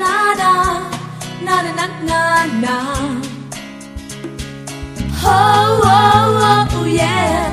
na na na na. na na. Oh Oh oh oh yeah.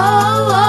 oh, oh.